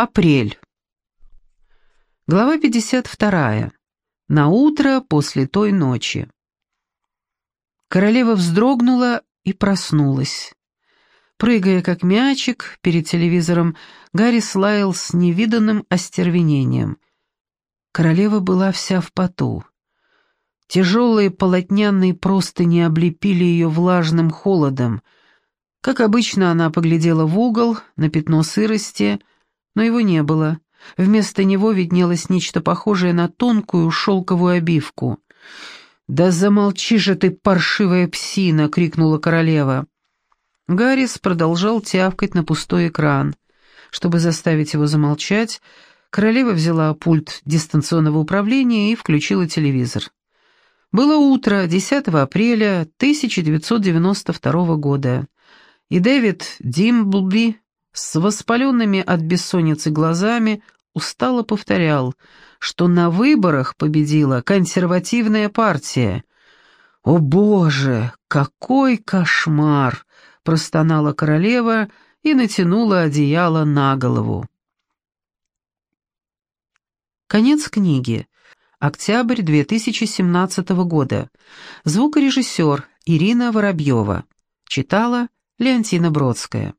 Апрель. Глава 52. На утро после той ночи. Королева вздрогнула и проснулась. Прыгая как мячик перед телевизором, Гарри слаял с невиданным остервенением. Королева была вся в поту. Тяжелые полотняные простыни облепили ее влажным холодом. Как обычно, она поглядела в угол, на пятно сырости, но его не было. Вместо него виднелось нечто похожее на тонкую шелковую обивку. «Да замолчи же ты, паршивая псина!» — крикнула королева. Гаррис продолжал тявкать на пустой экран. Чтобы заставить его замолчать, королева взяла пульт дистанционного управления и включила телевизор. Было утро 10 апреля 1992 года, и Дэвид Димблби с воспаленными от бессонницы глазами устало повторял, что на выборах победила консервативная партия. «О боже, какой кошмар!» — простонала королева и натянула одеяло на голову. Конец книги. Октябрь 2017 года. Звукорежиссер Ирина Воробьева. Читала Леонтина Бродская.